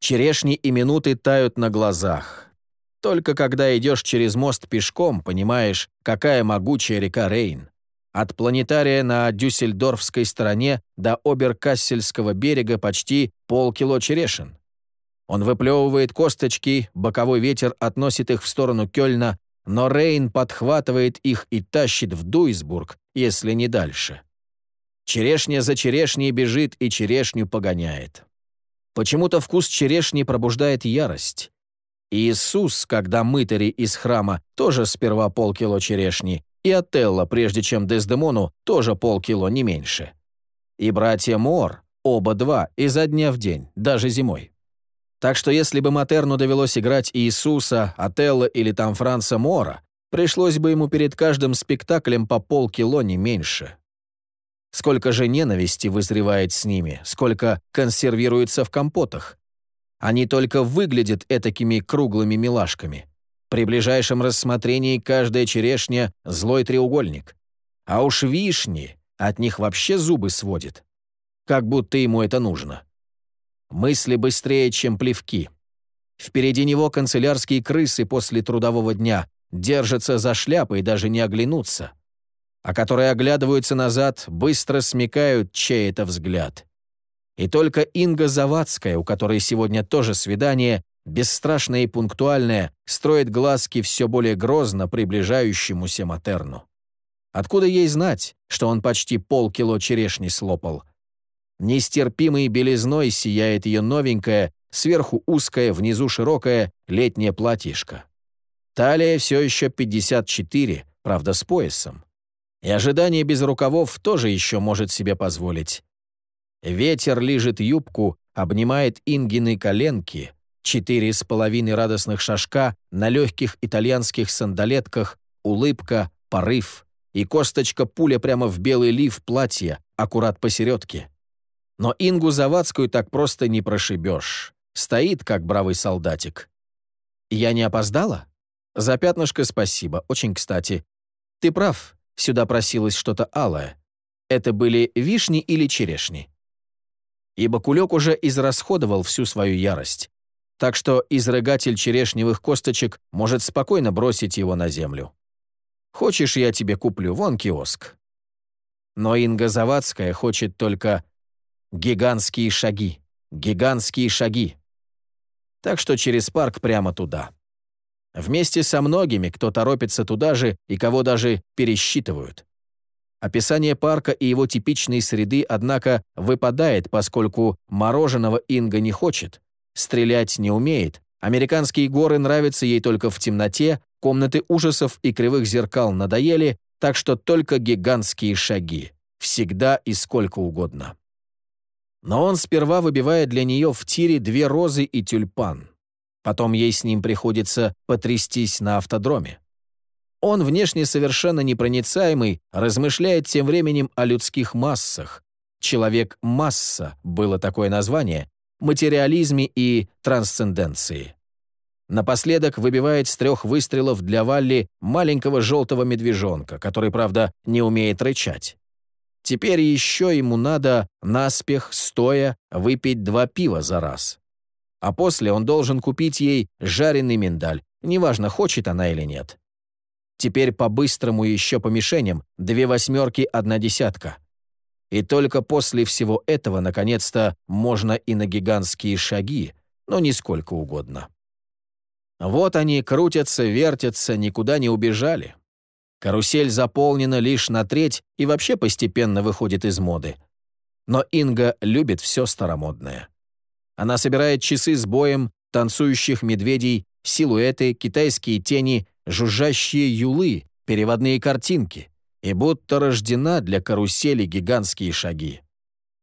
Черешни и минуты тают на глазах. Только когда идешь через мост пешком, понимаешь, какая могучая река Рейн. От планетария на Дюссельдорфской стороне до Оберкассельского берега почти полкило черешин. Он выплевывает косточки, боковой ветер относит их в сторону Кёльна, но Рейн подхватывает их и тащит в Дуйсбург, если не дальше. Черешня за черешней бежит и черешню погоняет. Почему-то вкус черешни пробуждает ярость. Иисус, когда мытари из храма, тоже сперва полкило черешни, и Отелло, прежде чем Дездемону, тоже полкило, не меньше. И братья Мор, оба два, изо дня в день, даже зимой. Так что если бы Матерну довелось играть Иисуса, Отелло или там Франца Мора, пришлось бы ему перед каждым спектаклем по полкило, не меньше. Сколько же ненависти вызревает с ними, сколько консервируется в компотах. Они только выглядят этакими круглыми милашками. При ближайшем рассмотрении каждая черешня — злой треугольник. А уж вишни, от них вообще зубы сводит. Как будто ему это нужно. Мысли быстрее, чем плевки. Впереди него канцелярские крысы после трудового дня держатся за шляпы и даже не оглянутся. а которые оглядываются назад, быстро смекают чей это взгляд. И только Инга Завадская, у которой сегодня тоже свидание, бесстрашная и пунктуальная, строит глазки все более грозно приближающемуся Матерну. Откуда ей знать, что он почти полкило черешни слопал? Нестерпимой белизной сияет ее новенькое, сверху узкое, внизу широкое летнее платьишко. Талия все еще 54, правда, с поясом. И ожидание без рукавов тоже еще может себе позволить. Ветер лижет юбку, обнимает Ингины коленки, четыре с половиной радостных шажка на легких итальянских сандалетках, улыбка, порыв и косточка пуля прямо в белый лиф платья, аккурат посередке. Но Ингу Завадскую так просто не прошибешь. Стоит, как бравый солдатик. «Я не опоздала?» «За пятнышко спасибо, очень кстати. Ты прав, сюда просилось что-то алое. Это были вишни или черешни?» Ибо кулек уже израсходовал всю свою ярость. Так что изрыгатель черешневых косточек может спокойно бросить его на землю. «Хочешь, я тебе куплю, вон киоск». Но Инга Завадская хочет только гигантские шаги, гигантские шаги. Так что через парк прямо туда. Вместе со многими, кто торопится туда же и кого даже пересчитывают. Описание парка и его типичной среды, однако, выпадает, поскольку мороженого Инга не хочет, стрелять не умеет, американские горы нравятся ей только в темноте, комнаты ужасов и кривых зеркал надоели, так что только гигантские шаги. Всегда и сколько угодно. Но он сперва выбивает для нее в тире две розы и тюльпан. Потом ей с ним приходится потрястись на автодроме. Он, внешне совершенно непроницаемый, размышляет тем временем о людских массах. «Человек-масса» было такое название, материализме и трансценденции. Напоследок выбивает с трех выстрелов для Валли маленького желтого медвежонка, который, правда, не умеет рычать. Теперь еще ему надо, наспех, стоя, выпить два пива за раз а после он должен купить ей жареный миндаль, неважно, хочет она или нет. Теперь по-быстрому еще по мишеням две восьмерки, одна десятка. И только после всего этого, наконец-то, можно и на гигантские шаги, но не сколько угодно. Вот они крутятся, вертятся, никуда не убежали. Карусель заполнена лишь на треть и вообще постепенно выходит из моды. Но Инга любит все старомодное. Она собирает часы с боем, танцующих медведей, силуэты, китайские тени, жужжащие юлы, переводные картинки, и будто рождена для карусели гигантские шаги.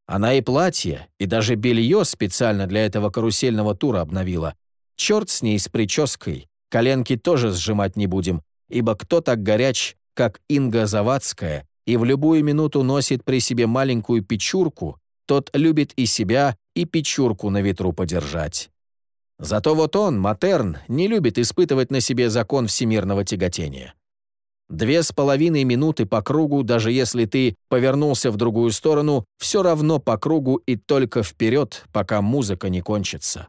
Она и платье, и даже белье специально для этого карусельного тура обновила. Черт с ней с прической, коленки тоже сжимать не будем, ибо кто так горяч, как Инга Завадская, и в любую минуту носит при себе маленькую печурку, тот любит и себя, и печурку на ветру подержать. Зато вот он, Матерн, не любит испытывать на себе закон всемирного тяготения. Две с половиной минуты по кругу, даже если ты повернулся в другую сторону, все равно по кругу и только вперед, пока музыка не кончится.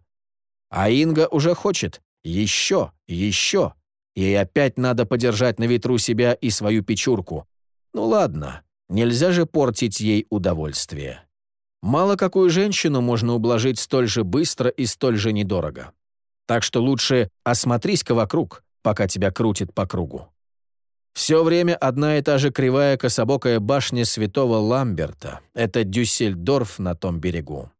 А Инга уже хочет еще, еще. Ей опять надо подержать на ветру себя и свою печурку. Ну ладно, нельзя же портить ей удовольствие. Мало какую женщину можно ублажить столь же быстро и столь же недорого. Так что лучше осмотрись-ка вокруг, пока тебя крутит по кругу. Все время одна и та же кривая кособокая башня святого Ламберта. Это Дюссельдорф на том берегу.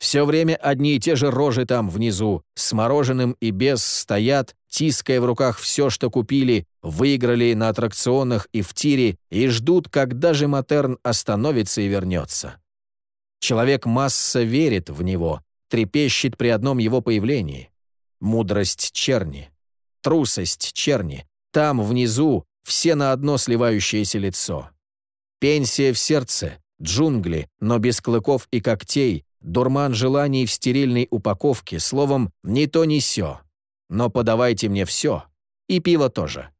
Все время одни и те же рожи там внизу, с мороженым и без, стоят, тиская в руках все, что купили, выиграли на аттракционах и в тире, и ждут, когда же Матерн остановится и вернется. Человек-масса верит в него, трепещет при одном его появлении. Мудрость черни, трусость черни, там, внизу, все на одно сливающееся лицо. Пенсия в сердце, джунгли, но без клыков и когтей, дурман желаний в стерильной упаковке, словом, ни то, ни сё. Но подавайте мне все. И пиво тоже.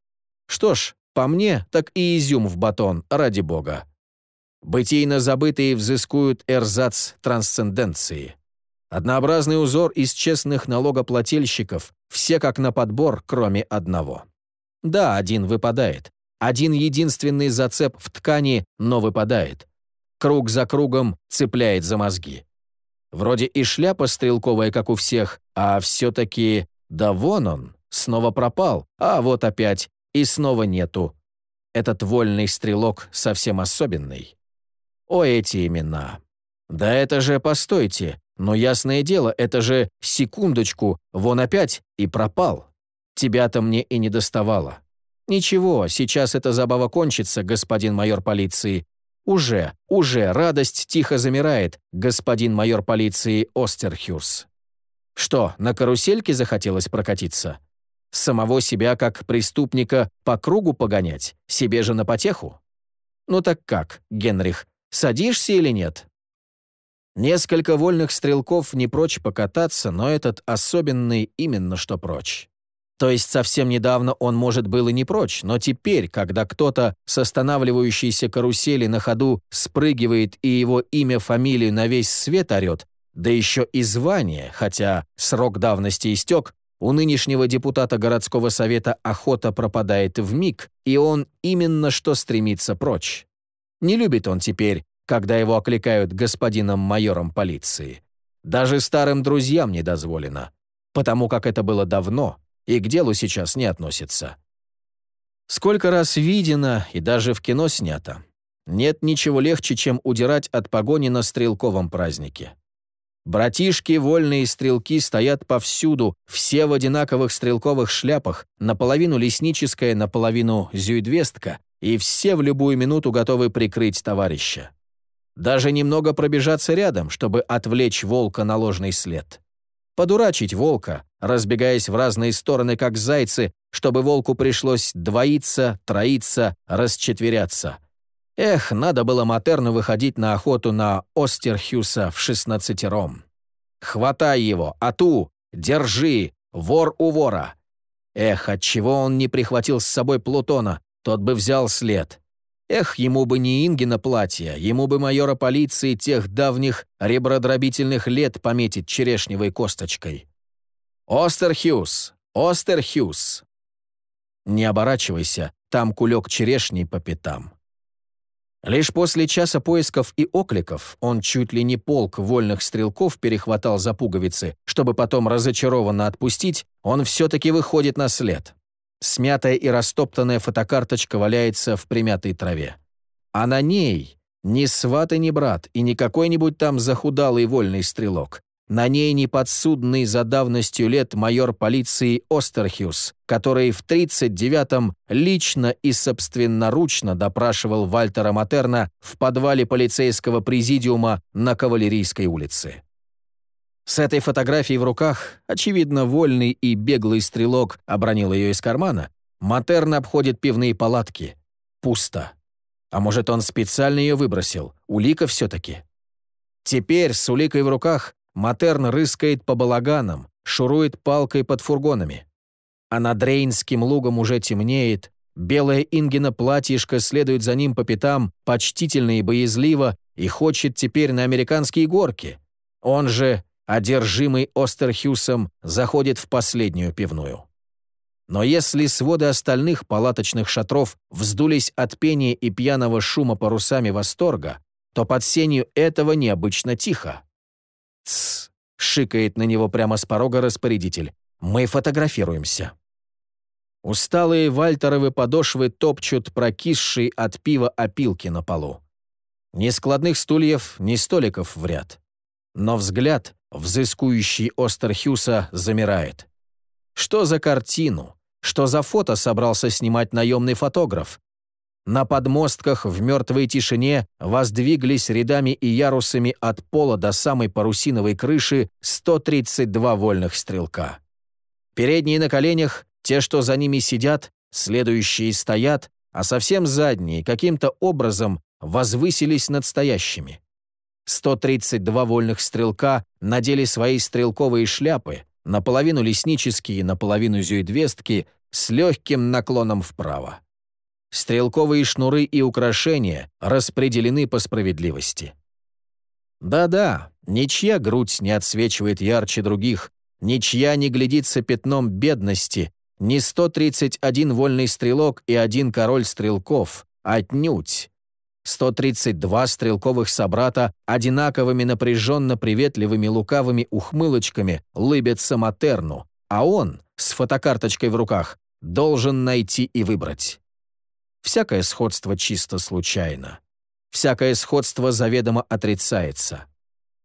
Что ж, по мне, так и изюм в батон, ради бога. Бытийно забытые взыскуют эрзац трансценденции. Однообразный узор из честных налогоплательщиков, все как на подбор, кроме одного. Да, один выпадает. Один единственный зацеп в ткани, но выпадает. Круг за кругом цепляет за мозги. Вроде и шляпа стрелковая, как у всех, а все-таки да вон он, снова пропал, а вот опять, и снова нету. Этот вольный стрелок совсем особенный. О, эти имена. Да это же, постойте, но ясное дело, это же секундочку, вон опять и пропал. Тебя-то мне и не доставало. «Ничего, сейчас эта забава кончится, господин майор полиции. Уже, уже, радость тихо замирает, господин майор полиции Остерхюрс. Что, на карусельке захотелось прокатиться? Самого себя как преступника по кругу погонять, себе же на потеху? Ну так как, Генрих, садишься или нет?» Несколько вольных стрелков не прочь покататься, но этот особенный именно что прочь. То есть совсем недавно он, может, был и не прочь, но теперь, когда кто-то с останавливающейся карусели на ходу спрыгивает и его имя, фамилию на весь свет орет, да еще и звание, хотя срок давности истек, у нынешнего депутата городского совета охота пропадает в миг, и он именно что стремится прочь. Не любит он теперь, когда его окликают господином майором полиции. Даже старым друзьям не дозволено, потому как это было давно, и к делу сейчас не относится. Сколько раз видено и даже в кино снято. Нет ничего легче, чем удирать от погони на стрелковом празднике. Братишки, вольные стрелки стоят повсюду, все в одинаковых стрелковых шляпах, наполовину лесническая, наполовину зюйдвестка, и все в любую минуту готовы прикрыть товарища. Даже немного пробежаться рядом, чтобы отвлечь волка на ложный след. Подурачить волка, разбегаясь в разные стороны, как зайцы, чтобы волку пришлось двоиться, троиться, расчетверяться. Эх, надо было матерно выходить на охоту на Остерхюса в шестнадцатером. Хватай его, ату, держи, вор у вора. Эх, отчего он не прихватил с собой Плутона, тот бы взял след. Эх, ему бы не Ингина платье, ему бы майора полиции тех давних ребродробительных лет пометить черешневой косточкой. «Остерхюс! Остерхюс!» Не оборачивайся, там кулек черешни по пятам. Лишь после часа поисков и окликов он чуть ли не полк вольных стрелков перехватал за пуговицы, чтобы потом разочарованно отпустить, он все-таки выходит на след. Смятая и растоптанная фотокарточка валяется в примятой траве. А на ней ни сват и ни брат, и не какой-нибудь там захудалый вольный стрелок. На ней не подсудный за давностью лет майор полиции Остерхюс, который в 39-м лично и собственноручно допрашивал Вальтера Матерна в подвале полицейского президиума на Кавалерийской улице. С этой фотографией в руках, очевидно, вольный и беглый стрелок обронил ее из кармана, Матерн обходит пивные палатки. Пусто. А может, он специально ее выбросил? Улика все-таки. Теперь с уликой в руках Матерн рыскает по балаганам, шурует палкой под фургонами. А над Рейнским лугом уже темнеет, белое Ингина платьишко следует за ним по пятам почтительно и боязливо и хочет теперь на американские горки. Он же одержимый Остерхюсом, заходит в последнюю пивную. Но если своды остальных палаточных шатров вздулись от пения и пьяного шума парусами восторга, то под сенью этого необычно тихо. «Тсс!» — шикает на него прямо с порога распорядитель. «Мы фотографируемся». Усталые вальтеровы подошвы топчут прокисшие от пива опилки на полу. Ни складных стульев, ни столиков в ряд. Но взгляд, взыскующий Остерхюса, замирает. Что за картину? Что за фото собрался снимать наемный фотограф? На подмостках в мертвой тишине воздвиглись рядами и ярусами от пола до самой парусиновой крыши 132 вольных стрелка. Передние на коленях, те, что за ними сидят, следующие стоят, а совсем задние каким-то образом возвысились над стоящими. 132 вольных стрелка надели свои стрелковые шляпы, наполовину леснические, наполовину зюидвестки, с легким наклоном вправо. Стрелковые шнуры и украшения распределены по справедливости. Да-да, ничья грудь не отсвечивает ярче других, ничья не глядится пятном бедности, Не 131 вольный стрелок и один король стрелков, отнюдь. 132 стрелковых собрата одинаковыми напряженно-приветливыми лукавыми ухмылочками лыбят Самотерну, а он, с фотокарточкой в руках, должен найти и выбрать. Всякое сходство чисто случайно. Всякое сходство заведомо отрицается.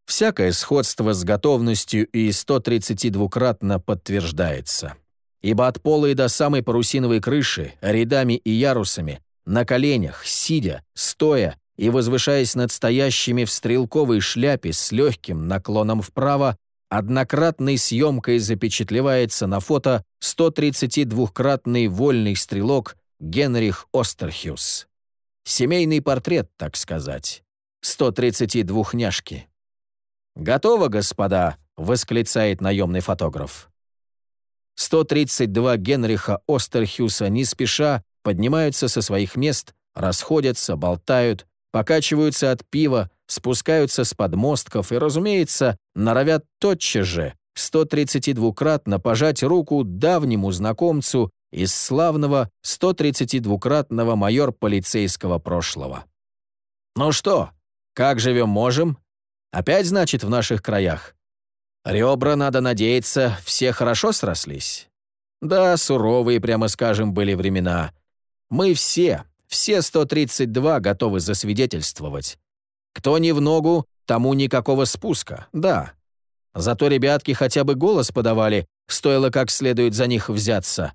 Всякое сходство с готовностью и 132-кратно подтверждается. Ибо от пола и до самой парусиновой крыши, рядами и ярусами, на коленях, сидя, стоя и возвышаясь над стоящими в стрелковой шляпе с легким наклоном вправо, однократной съемкой запечатлевается на фото 132-кратный вольный стрелок Генрих Остерхюс. Семейный портрет, так сказать. 132-няшки. «Готово, господа!» — восклицает наемный фотограф. 132 Генриха Остерхюса не спеша поднимаются со своих мест, расходятся, болтают, покачиваются от пива, спускаются с подмостков и, разумеется, норовят тотчас же 132-кратно пожать руку давнему знакомцу из славного 132-кратного майор полицейского прошлого. «Ну что, как живем можем?» Опять, значит, в наших краях? Ребра, надо надеяться, все хорошо срослись? Да, суровые, прямо скажем, были времена. Мы все, все 132 готовы засвидетельствовать. Кто не в ногу, тому никакого спуска, да. Зато ребятки хотя бы голос подавали, стоило как следует за них взяться.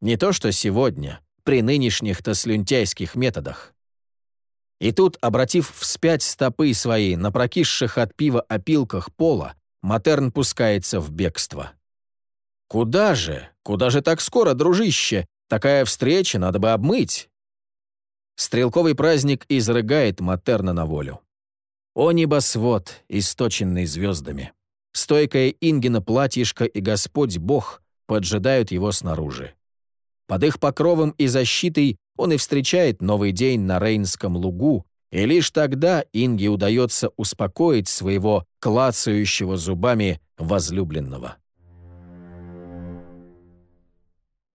Не то что сегодня, при нынешних-то слюнтяйских методах. И тут, обратив вспять стопы свои на прокисших от пива опилках пола, Матерн пускается в бегство. «Куда же? Куда же так скоро, дружище? Такая встреча надо бы обмыть!» Стрелковый праздник изрыгает Матерна на волю. О небосвод, источенный звездами! Стойкое Ингина платьишко и Господь Бог поджидают его снаружи. Под их покровом и защитой он и встречает новый день на Рейнском лугу, и лишь тогда Инге удается успокоить своего клацающего зубами возлюбленного.